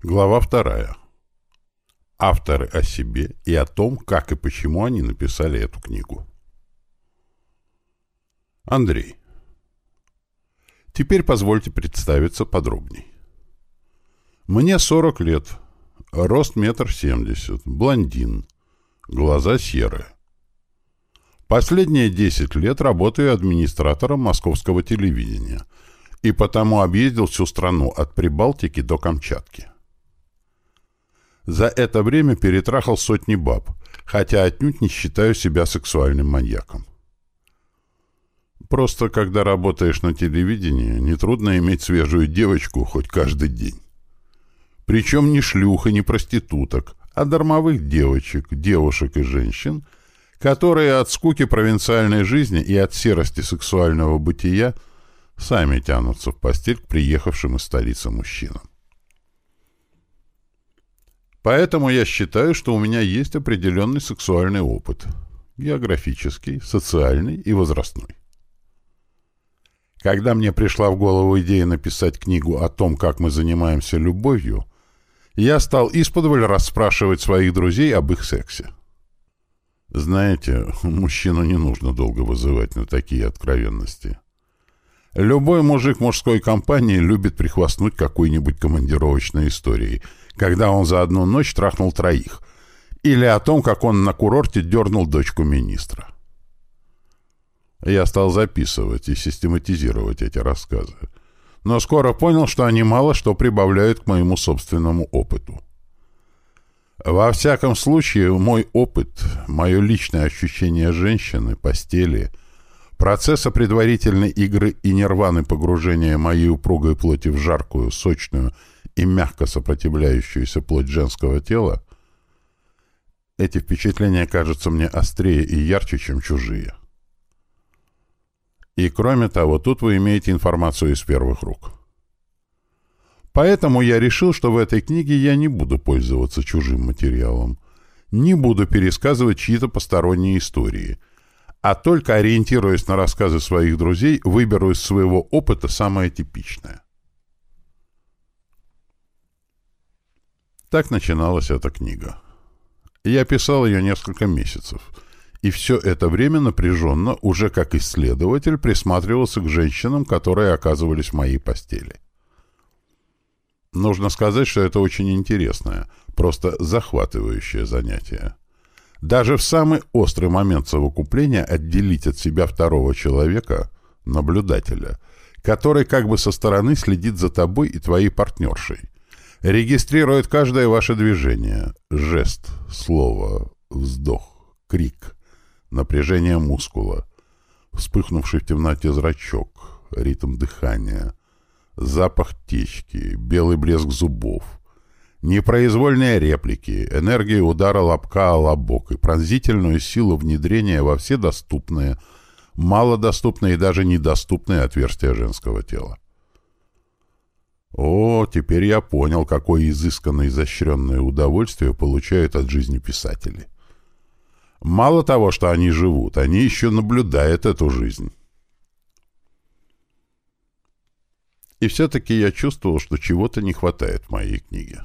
Глава вторая. Авторы о себе и о том, как и почему они написали эту книгу. Андрей. Теперь позвольте представиться подробней. Мне 40 лет, рост метр семьдесят, блондин, глаза серые. Последние 10 лет работаю администратором московского телевидения и потому объездил всю страну от Прибалтики до Камчатки. За это время перетрахал сотни баб, хотя отнюдь не считаю себя сексуальным маньяком. Просто, когда работаешь на телевидении, нетрудно иметь свежую девочку хоть каждый день. Причем не шлюха, не проституток, а дармовых девочек, девушек и женщин, которые от скуки провинциальной жизни и от серости сексуального бытия сами тянутся в постель к приехавшим из столицы мужчинам. Поэтому я считаю, что у меня есть определенный сексуальный опыт. Географический, социальный и возрастной. Когда мне пришла в голову идея написать книгу о том, как мы занимаемся любовью, я стал исподволь расспрашивать своих друзей об их сексе. Знаете, мужчину не нужно долго вызывать на такие откровенности. Любой мужик мужской компании любит прихвастнуть какой-нибудь командировочной историей – когда он за одну ночь трахнул троих, или о том, как он на курорте дернул дочку министра. Я стал записывать и систематизировать эти рассказы, но скоро понял, что они мало что прибавляют к моему собственному опыту. Во всяком случае, мой опыт, мое личное ощущение женщины, постели, процесса предварительной игры и нирваны погружения моей упругой плоти в жаркую, сочную и мягко сопротивляющуюся плоть женского тела, эти впечатления кажутся мне острее и ярче, чем чужие. И кроме того, тут вы имеете информацию из первых рук. Поэтому я решил, что в этой книге я не буду пользоваться чужим материалом, не буду пересказывать чьи-то посторонние истории, а только ориентируясь на рассказы своих друзей, выберу из своего опыта самое типичное. Так начиналась эта книга. Я писал ее несколько месяцев, и все это время напряженно, уже как исследователь, присматривался к женщинам, которые оказывались в моей постели. Нужно сказать, что это очень интересное, просто захватывающее занятие. Даже в самый острый момент совокупления отделить от себя второго человека, наблюдателя, который как бы со стороны следит за тобой и твоей партнершей, Регистрирует каждое ваше движение, жест, слово, вздох, крик, напряжение мускула, вспыхнувший в темноте зрачок, ритм дыхания, запах течки, белый блеск зубов, непроизвольные реплики, энергия удара лобка о лобок и пронзительную силу внедрения во все доступные, малодоступные и даже недоступные отверстия женского тела. О, теперь я понял, какое изысканное и изощренное удовольствие получают от жизни писатели. Мало того, что они живут, они еще наблюдают эту жизнь. И все-таки я чувствовал, что чего-то не хватает в моей книге.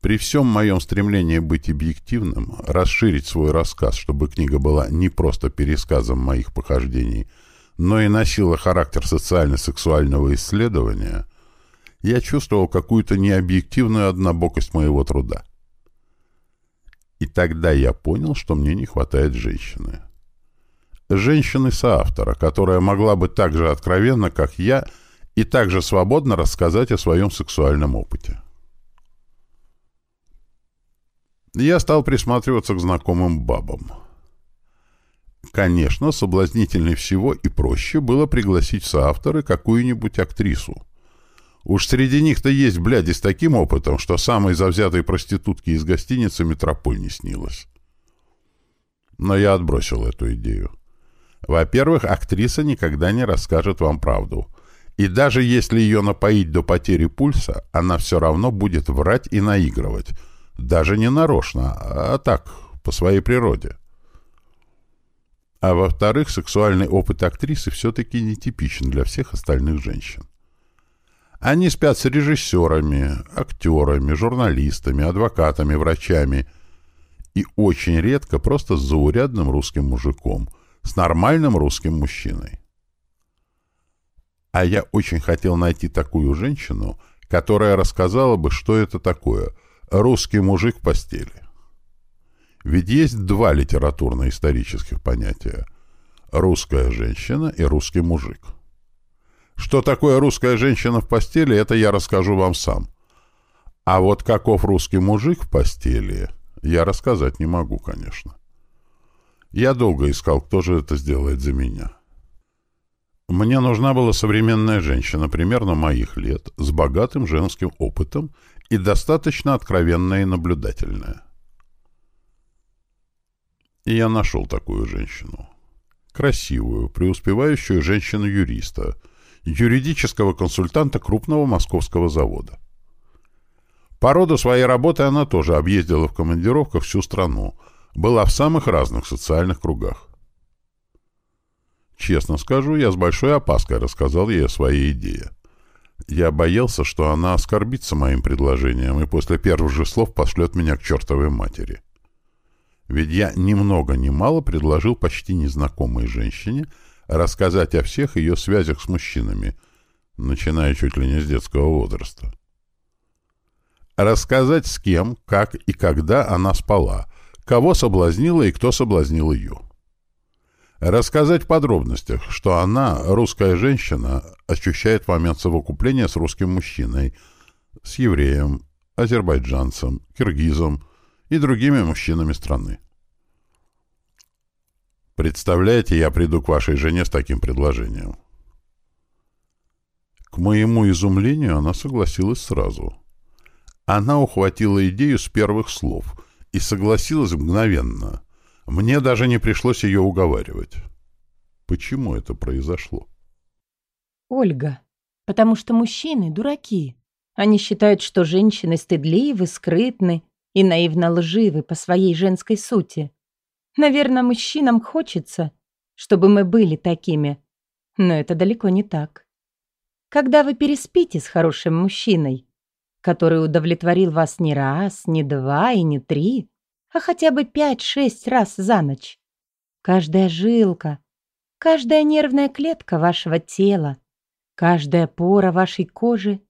При всем моем стремлении быть объективным, расширить свой рассказ, чтобы книга была не просто пересказом моих похождений – но и носила характер социально-сексуального исследования, я чувствовал какую-то необъективную однобокость моего труда. И тогда я понял, что мне не хватает женщины. Женщины-соавтора, которая могла бы так же откровенно, как я, и так же свободно рассказать о своем сексуальном опыте. Я стал присматриваться к знакомым бабам. Конечно, соблазнительней всего и проще было пригласить соавторы какую-нибудь актрису. Уж среди них-то есть бляди с таким опытом, что самой завзятой проститутки из гостиницы «Метрополь» не снилось. Но я отбросил эту идею. Во-первых, актриса никогда не расскажет вам правду. И даже если ее напоить до потери пульса, она все равно будет врать и наигрывать. Даже не нарочно, а так, по своей природе. А во-вторых, сексуальный опыт актрисы все-таки нетипичен для всех остальных женщин. Они спят с режиссерами, актерами, журналистами, адвокатами, врачами и очень редко просто с заурядным русским мужиком, с нормальным русским мужчиной. А я очень хотел найти такую женщину, которая рассказала бы, что это такое – русский мужик в постели. Ведь есть два литературно-исторических понятия – русская женщина и русский мужик. Что такое русская женщина в постели, это я расскажу вам сам. А вот каков русский мужик в постели, я рассказать не могу, конечно. Я долго искал, кто же это сделает за меня. Мне нужна была современная женщина примерно моих лет, с богатым женским опытом и достаточно откровенная и наблюдательная. И я нашел такую женщину. Красивую, преуспевающую женщину-юриста, юридического консультанта крупного московского завода. По роду своей работы она тоже объездила в командировках всю страну, была в самых разных социальных кругах. Честно скажу, я с большой опаской рассказал ей о своей идее. Я боялся, что она оскорбится моим предложением и после первых же слов пошлет меня к чертовой матери. Ведь я ни много ни мало предложил почти незнакомой женщине рассказать о всех ее связях с мужчинами, начиная чуть ли не с детского возраста. Рассказать с кем, как и когда она спала, кого соблазнила и кто соблазнил ее. Рассказать в подробностях, что она, русская женщина, ощущает момент совокупления с русским мужчиной, с евреем, азербайджанцем, киргизом и другими мужчинами страны. Представляете, я приду к вашей жене с таким предложением. К моему изумлению она согласилась сразу. Она ухватила идею с первых слов и согласилась мгновенно — мне даже не пришлось ее уговаривать. Почему это произошло? Ольга, потому что мужчины дураки. Они считают, что женщины стыдливы, скрытны и наивно лживы по своей женской сути. Наверное, мужчинам хочется, чтобы мы были такими. Но это далеко не так. Когда вы переспите с хорошим мужчиной, который удовлетворил вас не раз, не два и не три, а хотя бы пять-шесть раз за ночь. Каждая жилка, каждая нервная клетка вашего тела, каждая пора вашей кожи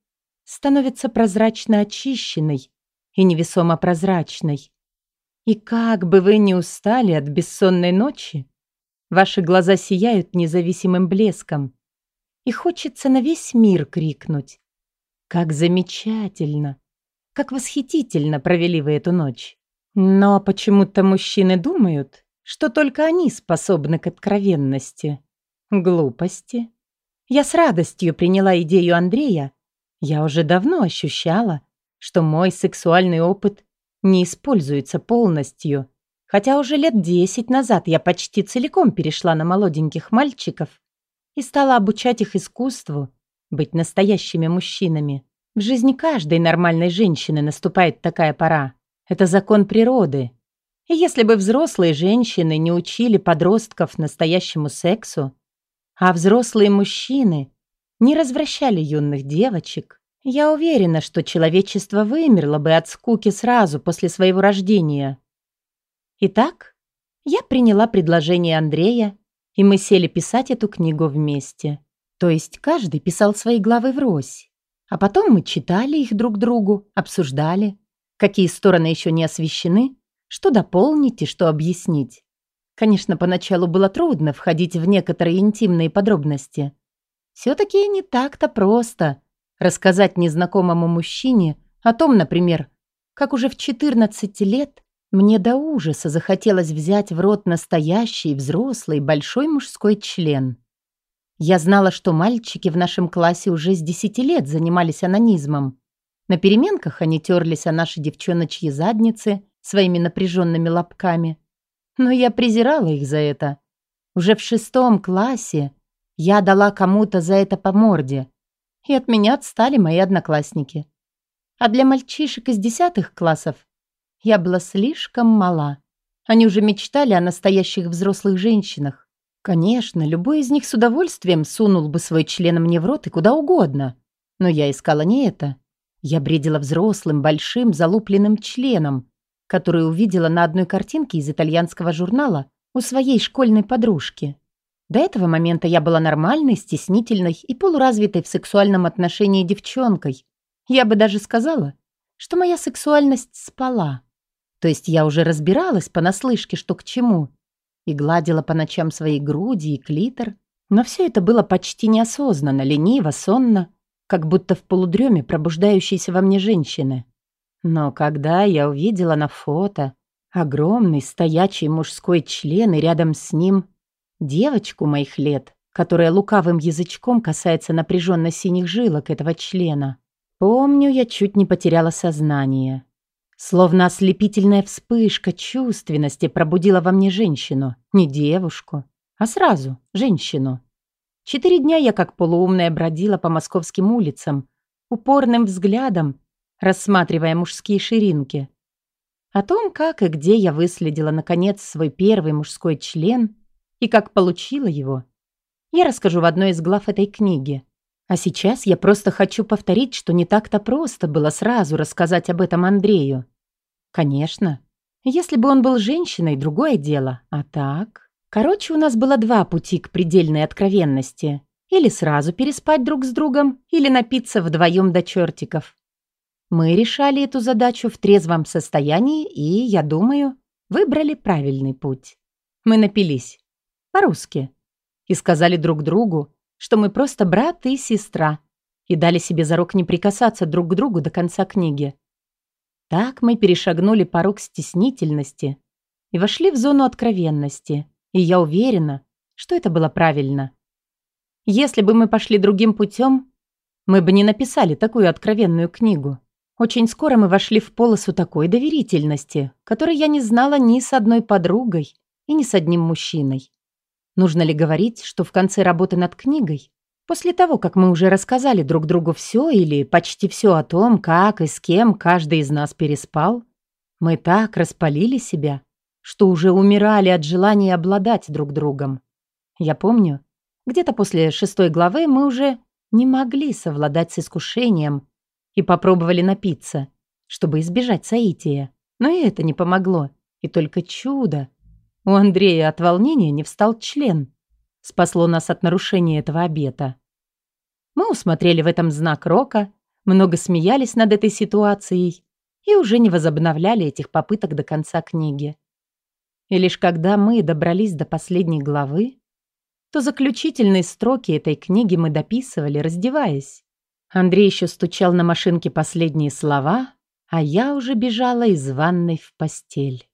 становится прозрачно очищенной и невесомо прозрачной. И как бы вы ни устали от бессонной ночи, ваши глаза сияют независимым блеском, и хочется на весь мир крикнуть. Как замечательно, как восхитительно провели вы эту ночь. Но почему-то мужчины думают, что только они способны к откровенности. Глупости. Я с радостью приняла идею Андрея. Я уже давно ощущала, что мой сексуальный опыт не используется полностью. Хотя уже лет десять назад я почти целиком перешла на молоденьких мальчиков и стала обучать их искусству быть настоящими мужчинами. В жизни каждой нормальной женщины наступает такая пора. Это закон природы. И если бы взрослые женщины не учили подростков настоящему сексу, а взрослые мужчины не развращали юных девочек, я уверена, что человечество вымерло бы от скуки сразу после своего рождения. Итак, я приняла предложение Андрея, и мы сели писать эту книгу вместе. То есть каждый писал свои главы врозь. А потом мы читали их друг другу, обсуждали, какие стороны еще не освещены, что дополнить и что объяснить. Конечно, поначалу было трудно входить в некоторые интимные подробности. Все-таки не так-то просто рассказать незнакомому мужчине о том, например, как уже в 14 лет мне до ужаса захотелось взять в рот настоящий, взрослый, большой мужской член. Я знала, что мальчики в нашем классе уже с 10 лет занимались анонизмом, на переменках они терлись о наши девчоночьи задницы своими напряженными лобками. Но я презирала их за это. Уже в шестом классе я дала кому-то за это по морде, и от меня отстали мои одноклассники. А для мальчишек из десятых классов я была слишком мала. Они уже мечтали о настоящих взрослых женщинах. Конечно, любой из них с удовольствием сунул бы свой член мне в рот и куда угодно. Но я искала не это. Я бредила взрослым, большим, залупленным членом, который увидела на одной картинке из итальянского журнала у своей школьной подружки. До этого момента я была нормальной, стеснительной и полуразвитой в сексуальном отношении девчонкой. Я бы даже сказала, что моя сексуальность спала. То есть я уже разбиралась понаслышке, что к чему, и гладила по ночам свои груди и клитор, но все это было почти неосознанно, лениво, сонно, как будто в полудреме пробуждающейся во мне женщины. Но когда я увидела на фото огромный стоячий мужской член и рядом с ним девочку моих лет, которая лукавым язычком касается напряженно синих жилок этого члена, помню, я чуть не потеряла сознание. Словно ослепительная вспышка чувственности пробудила во мне женщину, не девушку, а сразу женщину. Четыре дня я как полуумная бродила по московским улицам, упорным взглядом, рассматривая мужские ширинки. О том, как и где я выследила, наконец, свой первый мужской член и как получила его, я расскажу в одной из глав этой книги. А сейчас я просто хочу повторить, что не так-то просто было сразу рассказать об этом Андрею. Конечно, если бы он был женщиной, другое дело. А так... Короче, у нас было два пути к предельной откровенности. Или сразу переспать друг с другом, или напиться вдвоем до чертиков. Мы решали эту задачу в трезвом состоянии и, я думаю, выбрали правильный путь. Мы напились. По-русски. И сказали друг другу, что мы просто брат и сестра. И дали себе зарок не прикасаться друг к другу до конца книги. Так мы перешагнули порог стеснительности и вошли в зону откровенности. И я уверена, что это было правильно. Если бы мы пошли другим путем, мы бы не написали такую откровенную книгу. Очень скоро мы вошли в полосу такой доверительности, которой я не знала ни с одной подругой и ни с одним мужчиной. Нужно ли говорить, что в конце работы над книгой, после того, как мы уже рассказали друг другу все или почти все о том, как и с кем каждый из нас переспал, мы так распалили себя, что уже умирали от желания обладать друг другом. Я помню, где-то после шестой главы мы уже не могли совладать с искушением и попробовали напиться, чтобы избежать соития. Но и это не помогло. И только чудо. У Андрея от волнения не встал член. Спасло нас от нарушения этого обета. Мы усмотрели в этом знак рока, много смеялись над этой ситуацией и уже не возобновляли этих попыток до конца книги. И лишь когда мы добрались до последней главы, то заключительные строки этой книги мы дописывали, раздеваясь. Андрей еще стучал на машинке последние слова, а я уже бежала из ванной в постель.